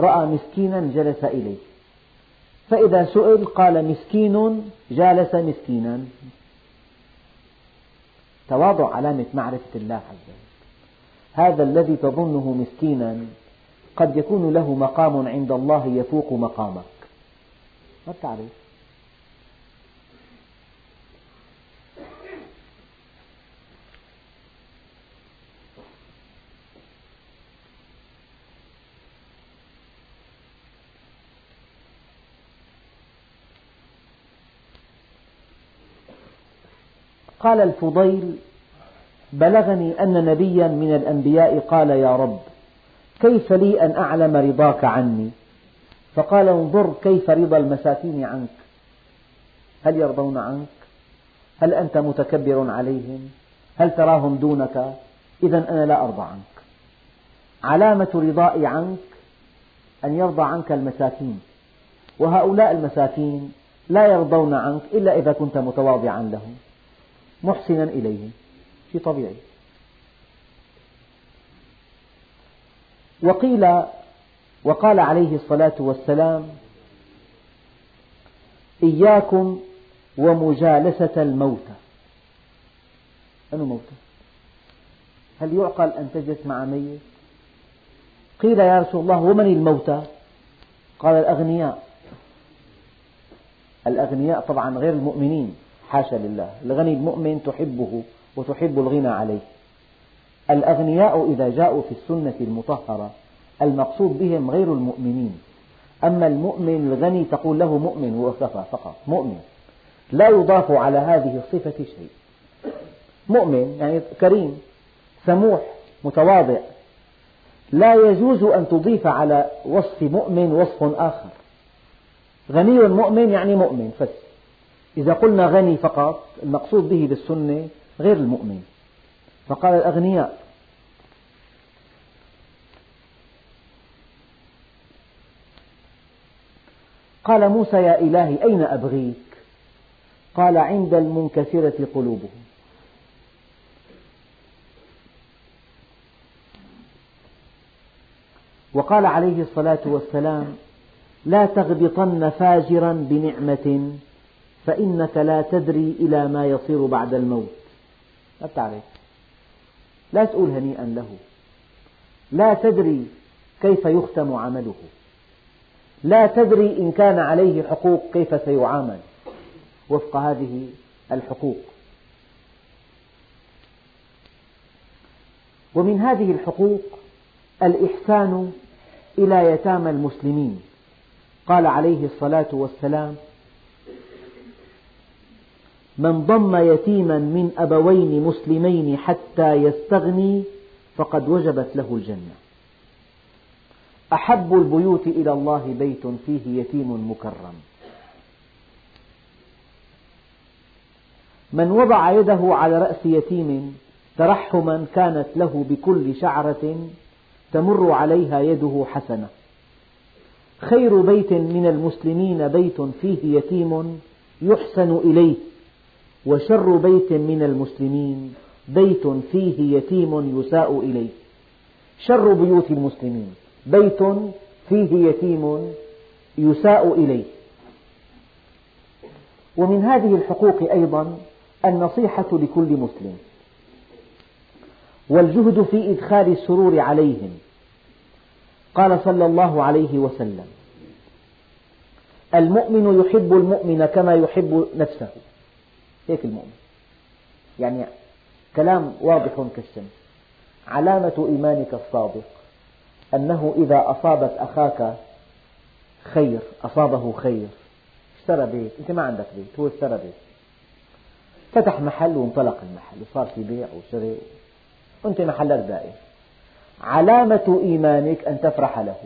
رأى مسكينا جلس إليه فإذا سئل قال مسكين جالس مسكينا. تواضع علامة معرفة الله عز وجل. هذا الذي تظنه مسكينا قد يكون له مقام عند الله يفوق مقامك. ما بتعرف قال الفضيل بلغني أن نبيا من الأنبياء قال يا رب كيف لي أن أعلم رضاك عني؟ فقال انظر كيف رضا المساكين عنك. هل يرضون عنك؟ هل أنت متكبر عليهم؟ هل تراهم دونك؟ إذا أنا لا أرضى عنك. علامة رضائي عنك أن يرضى عنك المساكين وهؤلاء المساكين لا يرضون عنك إلا إذا كنت متواضعا لهم محسنا إليهم. شيء طبيعي. وقيل وقال عليه الصلاة والسلام إياكم ومجالسة الموتى. أنه موتى؟ هل يعقل أن تجلس مع ميت؟ قيل يا رسول الله ومن الموتى؟ قال الأغنياء. الأغنياء طبعا غير المؤمنين حاشا لله. الغني المؤمن تحبه. وتحب الغنى عليه. الأغنياء إذا جاءوا في السنة المطهرة المقصود بهم غير المؤمنين. أما المؤمن الغني تقول له مؤمن وكفى فقط مؤمن. لا يضاف على هذه الصفة شيء. مؤمن يعني كريم سموح متواضع. لا يجوز أن تضيف على وصف مؤمن وصف آخر. غني مؤمن يعني مؤمن بس إذا قلنا غني فقط المقصود به بالسنة غير المؤمن. فقال الأغنياء قال موسى يا إلهي أين أبغيك؟ قال عند المنكسرة قلوبهم. وقال عليه الصلاة والسلام لا تغبطن فاجرا بنعمة فإنك لا تدري إلى ما يصير بعد الموت. لا تعرف. لا تقول هنيئا له. لا تدري كيف يختم عمله. لا تدري إن كان عليه حقوق كيف سيعامل. وفق هذه الحقوق. ومن هذه الحقوق الإحسان إلى يتامى المسلمين. قال عليه الصلاة والسلام من ضم يتيما من أبوين مسلمين حتى يستغني فقد وجبت له الجنة. أحب البيوت إلى الله بيت فيه يتيم مكرم. من وضع يده على رأس يتيم ترحما كانت له بكل شعرة تمر عليها يده حسنة. خير بيت من المسلمين بيت فيه يتيم يحسن إليه. وشر بيت من المسلمين بيت فيه يتيم يساء إليه. شر بيوت المسلمين بيت فيه يتيم يساء إليه. ومن هذه الحقوق أيضا النصيحة لكل مسلم. والجهد في إدخال السرور عليهم. قال صلى الله عليه وسلم المؤمن يحب المؤمن كما يحب نفسه. هيك المؤمن؟ يعني كلام واضح كالشمس علامة إيمانك الصادق أنه إذا أصابت أخاك خير أصابه خير اشترى بيت أنت ما عندك بيت هو اشترى بيت. فتح محل وانطلق المحل وصار في بيع وشراء. وأنت محلك دائم علامة إيمانك أن تفرح له.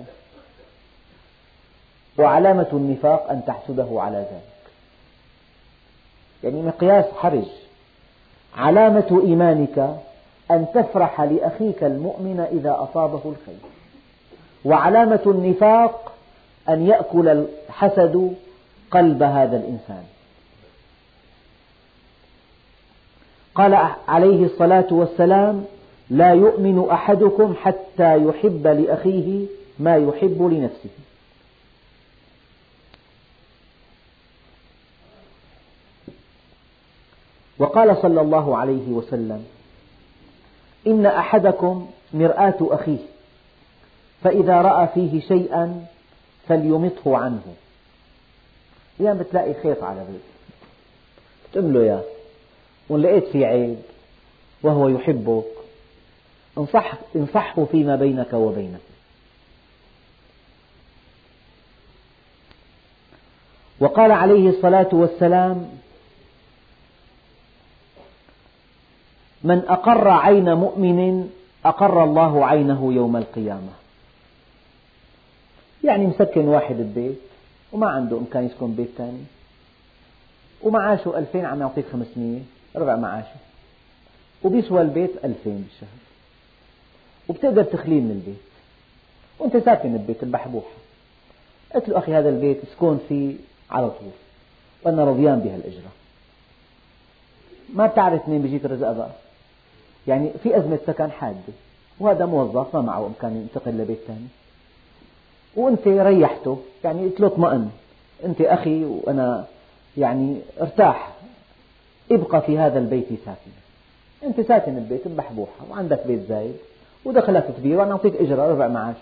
وعلامة النفاق أن تحسده على ذلك. يعني مقياس حرج. علامة إيمانك أن تفرح لأخيك المؤمن إذا أصابه الخير. وعلامة النفاق أن يأكل الحسد قلب هذا الإنسان. قال عليه الصلاة والسلام لا يؤمن أحدكم حتى يحب لأخيه ما يحب لنفسه. وقال صلى الله عليه وسلم إن أحدكم مرآة أخيه فإذا رأى فيه شيئا فليمطه عنه. أيام بتلاقي خيط على بيت. تمله إياه وإن لقيت فيه عيب وهو يحبك انصح انصحه فيما بينك وبينه. وقال عليه الصلاة والسلام من أقر عين مؤمن أقر الله عينه يوم القيامة. يعني مسكن واحد البيت وما عنده إمكان يسكن بيت ثاني. ومعاشه ألفين عم يعطيك خمسمية. ربع معاشه. وبيسوى البيت ألفين بالشهر. وبتقدر تخليه من البيت. وأنت ساكن البيت البحبوحة. قلت له أخي هذا البيت اسكن فيه على طول. وأنا رضيان بهالأجرة. ما بتعرف مين بيجيك الرزق بقى يعني في أزمة سكن حادة وهذا موظف ما معه إمكان ينتقل لبيت ثاني. وأنت ريحته يعني قلت له اطمئن أنت أخي وأنا يعني ارتاح ابقى في هذا البيت ساكنا أنت ساكن البيت ببحبوحة وعندك بيت زايد ودخلك كبير وأنا أعطيك إجرة ربع معاشه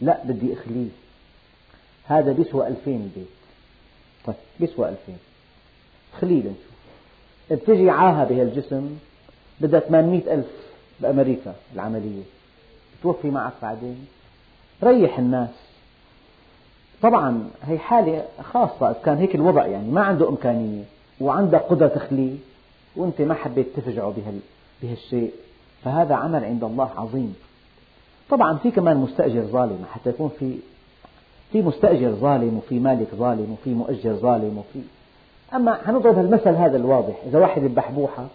لا بدي أخليه. هذا بيسوى ألفين البيت طيب بيسوى ألفين. خليه لنشوف. بتجي عاهة بهالجسم بدها 800 ألف بأمريكا العملية. بتوفي معك بعدين. ريح الناس. طبعا هي حالة خاصة كان هيك الوضع يعني ما عنده إمكانية وعندك قدرة تخليه وأنت ما حبيت تفجعه بهالشيء. فهذا عمل عند الله عظيم. طبعا في كمان مستأجر ظالم حتى يكون في في مستأجر ظالم وفي مالك ظالم وفي مؤجر ظالم وفي أما حنضرب المثل هذا الواضح. إذا واحد ببحبوحة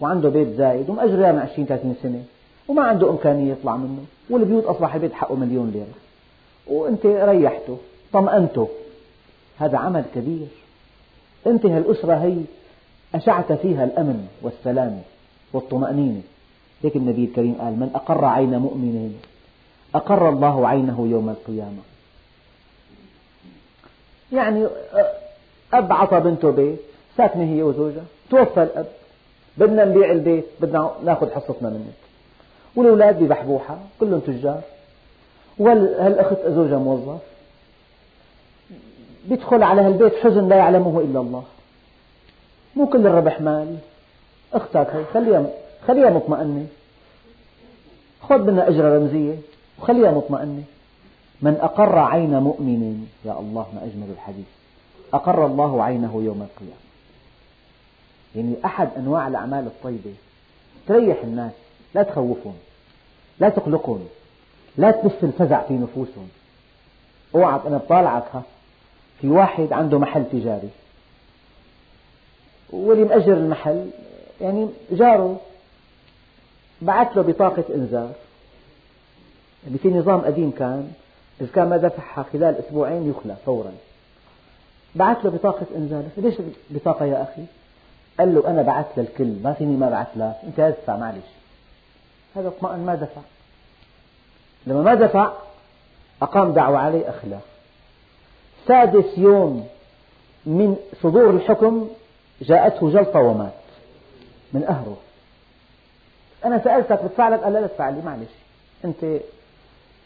وعنده بيت زايد ومأجر من 20 30 سنة وما عنده إمكانية يطلع منه والبيوت أصبح البيت حقه مليون ليرة. وأنت ريحته طمأنته. هذا عمل كبير. أنت هالأسرة هي أشعت فيها الأمن والسلام والطمأنينة. هيك النبي الكريم قال من أقر عين مؤمن أقر الله عينه يوم القيامة. يعني أب عطى بنته بيت ساكنة هي وزوجها توفى الأب. بدنا نبيع البيت بدنا ناخذ حصتنا منك والأولاد ببحبوحة كلهم تجار. وهالأخت زوجها موظف. بيدخل على هالبيت حزن لا يعلمه إلا الله. مو كل الربح مال. أختك هي خليها خليها مطمئنة. خذ منها أجرة رمزية وخليها مطمئنة. من أقر عين مؤمن يا الله ما أجمل الحديث. أقر الله عينه يوم القيامة. يعني أحد أنواع الأعمال الطيبة. تريح الناس لا تخوفهم لا تقلقهم لا تبث الفزع في نفوسهم. اوعك أنا بطالعك ها في واحد عنده محل تجاري. واللي مأجر المحل يعني جاره بعث له بطاقة إنذار. يعني في نظام قديم كان إذا كان ما دفعها خلال أسبوعين يخلى فورا. بعث له بطاقة إنذار. ليش بطاقة يا أخي؟ قال له أنا بعث للكل ما فيني ما بعث لك أنت لا تدفع معلش. هذا اطمأن ما دفع. لما ما دفع أقام دعوة عليه أخلاه سادس يوم من صدور الحكم جاءته جلطة ومات من قهره أنا سألتك بدفع لك؟ قال لا تدفع لي معلش. أنت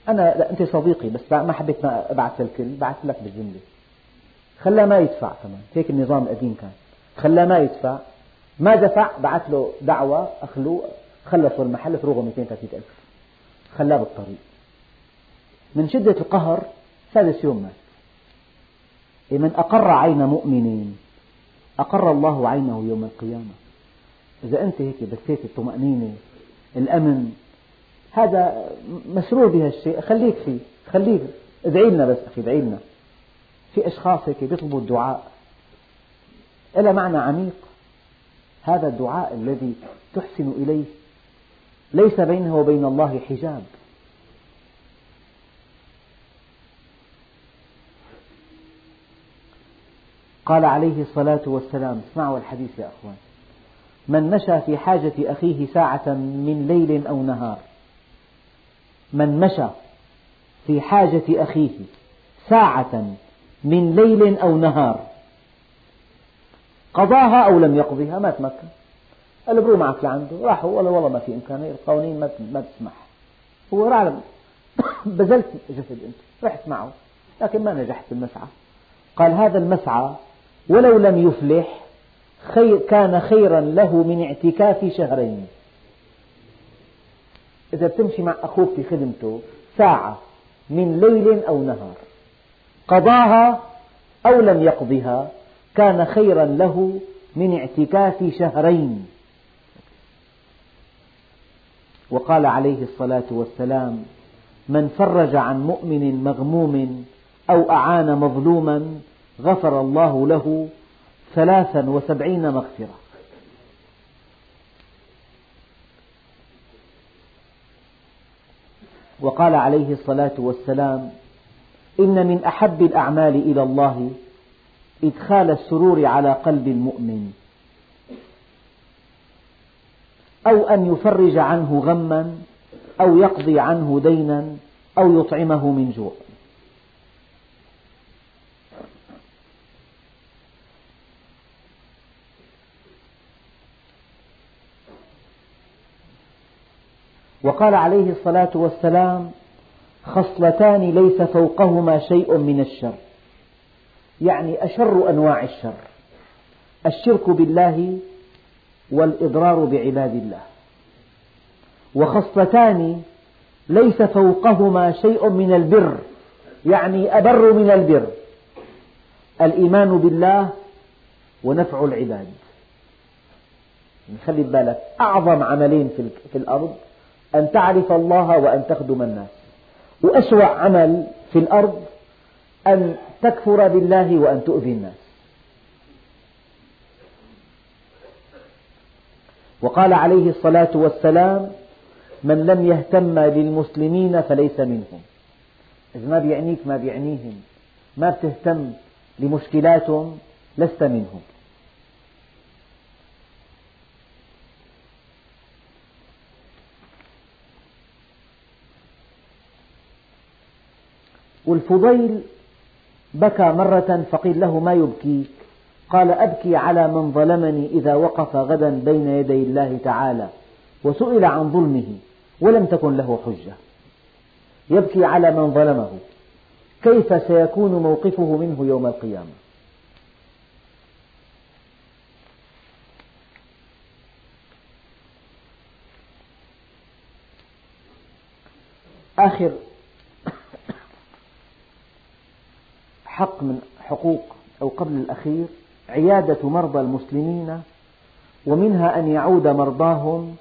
أنا لا أنت صديقي بس ما حبيت ما أبعث للكل بعث لك بالجملة. خلاه ما يدفع كمان. هيك النظام القديم كان. خلاه ما يدفع. ما دفع بعث له دعوة أخلوه خلصوا المحل فروغوا 200 300 ألف. خلاه بالطريق. من شدة القهر سادس يوم مات. من أقر عين مؤمن أقر الله عينه يوم القيامة. إذا أنت هيك بثيت الطمأنينة الأمن هذا مسرور بهالشيء خليك فيه خليك ادعي لنا بس أخي ادعي لنا. في أشخاص هيك بيطلبوا الدعاء. إلى معنى عميق. هذا الدعاء الذي تحسن إليه ليس بينه وبين الله حجاب. قال عليه الصلاة والسلام اسمعوا الحديث يا أخوان. من مشى في حاجة أخيه ساعة من ليل أو نهار. من مشى في حاجة أخيه ساعة من ليل أو نهار. قضاها أو لم يقضها ما تمكن. له معك لعنده راحوا والله والله ما في إمكانية القوانين ما تسمح. هو راح <coughs> بذلت جهد أنت رحت معه لكن ما نجحت في المسعى. قال هذا المسعى ولو لم يفلح خير كان خيرا له من اعتكاف شهرين. إذا بتمشي مع أخوك في خدمته ساعة من ليل أو نهار قضاها أو لم يقضها كان خيرا له من اعتكاف شهرين. وقال عليه الصلاة والسلام من فرج عن مؤمن مغموم أو أعان مظلوما غفر الله له ثلاثا وسبعين مغفرة. وقال عليه الصلاة والسلام إن من أحب الأعمال إلى الله إدخال السرور على قلب المؤمن. أو أن يفرج عنه غما أو يقضي عنه دينا أو يطعمه من جوع. وقال عليه الصلاة والسلام خصلتان ليس فوقهما شيء من الشر. يعني أشر أنواع الشر. الشرك بالله والإضرار بعباد الله. وخصلتان ليس فوقهما شيء من البر يعني أبر من البر. الإيمان بالله ونفع العباد. خلي بالك أعظم عملين في الأرض أن تعرف الله وأن تخدم الناس. وأسوأ عمل في الأرض أن تكفر بالله وأن تؤذي الناس. وقال عليه الصلاة والسلام من لم يهتم للمسلمين فليس منهم. إذا ما بيعنيك ما بيعنيهم. ما بتهتم لمشكلاتهم لست منهم. والفضيل بكى مرة فقيل له ما يبكيك قال أبكي على من ظلمني إذا وقف غدا بين يدي الله تعالى وسئل عن ظلمه ولم تكن له حجة. يبكي على من ظلمه كيف سيكون موقفه منه يوم القيامة؟ آخر حق من حقوق أو قبل الأخير عيادة مرضى المسلمين ومنها أن يعود مرضاهم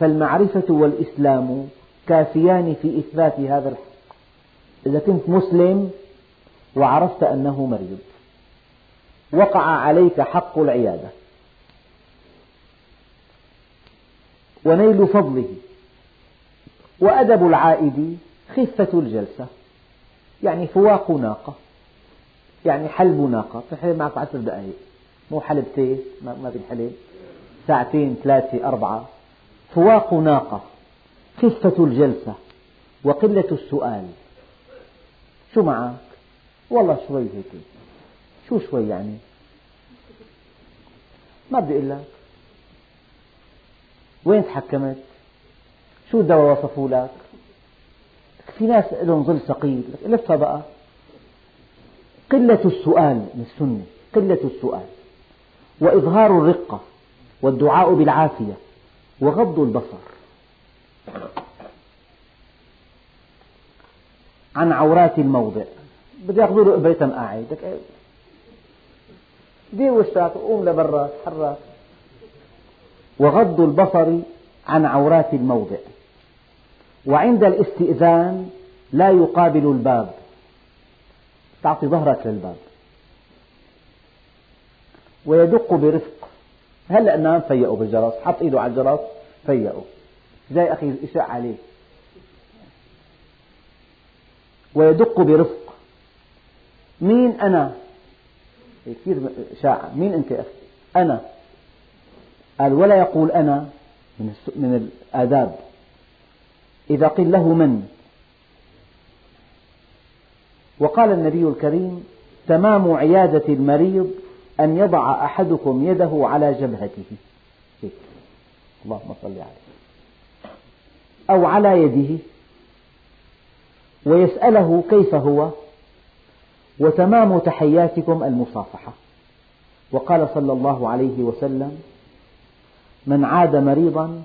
فالمعرفة والإسلام كافيان في إثبات هذا الحق. إذا كنت مسلم وعرفت أنه مريض وقع عليك حق العيادة. ونيل فضله. وأدب العائد خفة الجلسة. يعني فواق ناقة. يعني حلب ناقة تحلب معك عشر دقائق مو حلب تيس ما بنحلب ساعتين ثلاثة أربعة. فواق ناقة خفة الجلسة. وقلة السؤال. شو معك؟ والله شوي هيك. شو شوي يعني؟ ما بدي أقول لك. وين تحكمت؟ شو الدواء وصفوا لك؟ في ناس لهم ظل ثقيل. لفها بقى. قلة السؤال من السنة قلة السؤال. وإظهار الرقة والدعاء بالعافية وغض البصر. عن عورات الموضع. بده ياخذوا له إبرة قاعد. دير وشك قوم لبرا تحرك وغض البصر عن عورات الموضع. وعند الاستئذان لا يقابل الباب. تعطي ظهرك للباب. ويدق برفق. هلا نام فيقوا بالجرس حط إيده على الجرس فيقوا جاي أخي يشاء عليه. ويدق برفق. مين أنا؟ كثير شاع. مين أنت أخي؟ أنا. قال ولا يقول أنا من الآداب. إذا قيل له من؟ وقال النبي الكريم تمام عيادة المريض أن يضع أحدكم يده على جبهته. اللهم صل عليه. أو على يده. ويسأله كيف هو. وتمام تحياتكم المصافحة. وقال صلى الله عليه وسلم من عاد مريضا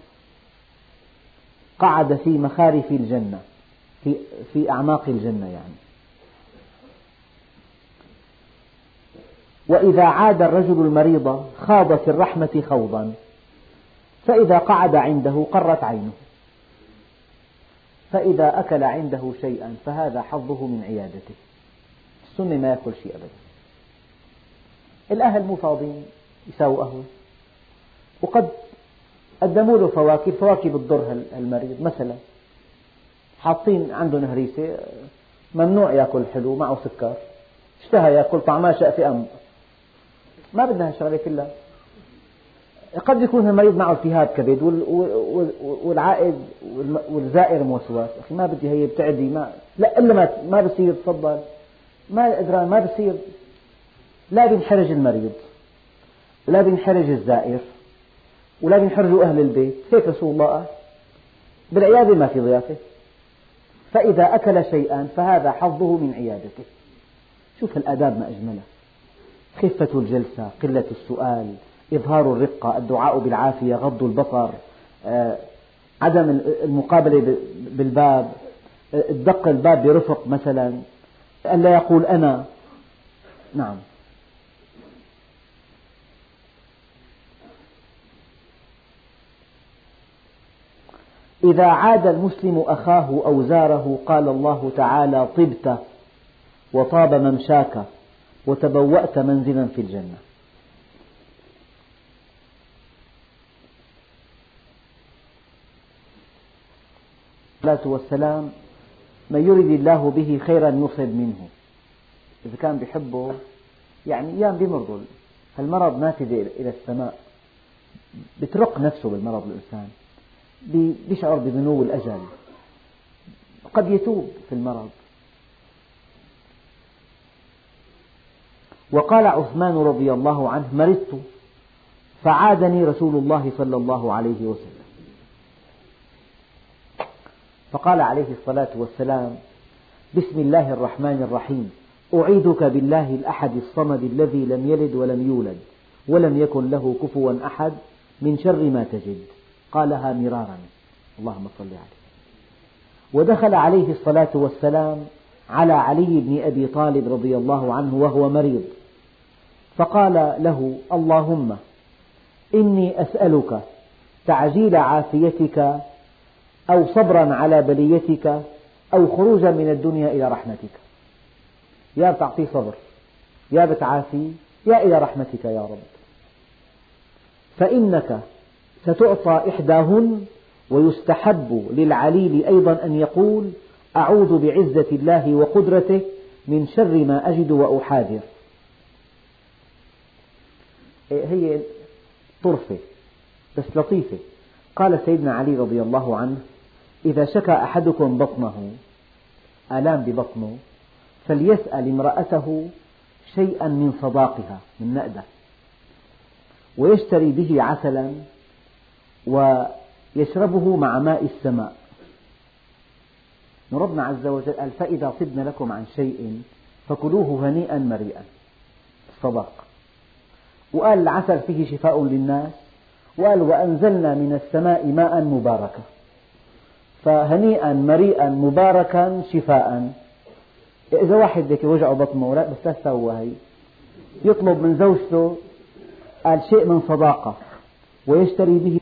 قعد في مخارف الجنة في أعماق الجنة يعني. وإذا عاد الرجل المريض خاض في الرحمة خوضا. فإذا قعد عنده قرت عينه. فإذا أكل عنده شيئا فهذا حظه من عيادته. السنة ما يأكل شيء أبدا. الأهل مو فاضيين يساووا قهوة وقد قدموا له فواكه فواكه بتضر المريض. مثلا حاطين عنده نهريسة ممنوع يأكل حلو معه سكر. اشتهى يأكل طعمها شقفة أم ما بدنا هالشغلة كلها قد يكون المريض معه التهاب كبد والعائد والزائر موسوس أخي ما بدي هي بتعدي ما لا إلا ما ما بصير تفضل. ما قدران ما بصير. لا بينحرج المريض. ولا بينحرج الزائر. ولا بينحرجوا أهل البيت. هيك رسول الله قال. بالعيادة ما في ضيافة. فإذا أكل شيئا فهذا حظه من عيادته. شوف الآداب ما أجملها. خفة الجلسة قلة السؤال إظهار الرقة الدعاء بالعافية غض البصر آه، عدم المقابلة بالباب الدق الباب برفق مثلا ألا يقول أنا. نعم. إذا عاد المسلم أخاه أو زاره قال الله تعالى طبت وطاب ممشاك. وتبوأت منزلا في الجنة. الصلاة والسلام من يرد الله به خيرا يصب منه. إذا كان بيحبه يعني أيام بيمرضوا هالمرض نافذة إلى السماء. بترق نفسه بالمرض الإنسان. بيشعر بذنوب الأجل. قد يتوب في المرض. وقال عثمان رضي الله عنه مرضت. فعادني رسول الله صلى الله عليه وسلم. فقال عليه الصلاة والسلام بسم الله الرحمن الرحيم. أعيذك بالله الأحد الصمد الذي لم يلد ولم يولد ولم يكن له كفوا أحد من شر ما تجد. قالها مرارا. اللهم صل عليه. ودخل عليه الصلاة والسلام على علي بن أبي طالب رضي الله عنه وهو مريض. فقال له اللهم إني أسألك تعجيل عافيتك أو صبرا على بليتك أو خروجا من الدنيا إلى رحمتك. يا بتعطيه صبر يا بتعافي يا إلى رحمتك يا رب. فإنك ستعطى إحداهن ويستحب للعليل أيضا أن يقول أعوذ بعزة الله وقدرته من شر ما أجد وأحاذر. هي طرفة بس لطيفة. قال سيدنا علي رضي الله عنه إذا شكى أحدكم بطنه آلام ببطنه فليسأل امرأته شيئا من صداقها من نأدة ويشتري به عسلا ويشربه مع ماء السماء. ربنا عز وجل قال فإذا طبن لكم عن شيء فكلوه هنيئا مريئا. الصداق وقال العسل فيه شفاء للناس وقال وأنزلنا من السماء ماء مباركا. فهنيئا مريئا مباركا شفاء إذا واحد هيك وجعه بطنه بس لا تسوى هي يطلب من زوجته قال شيء من صداقة ويشتري به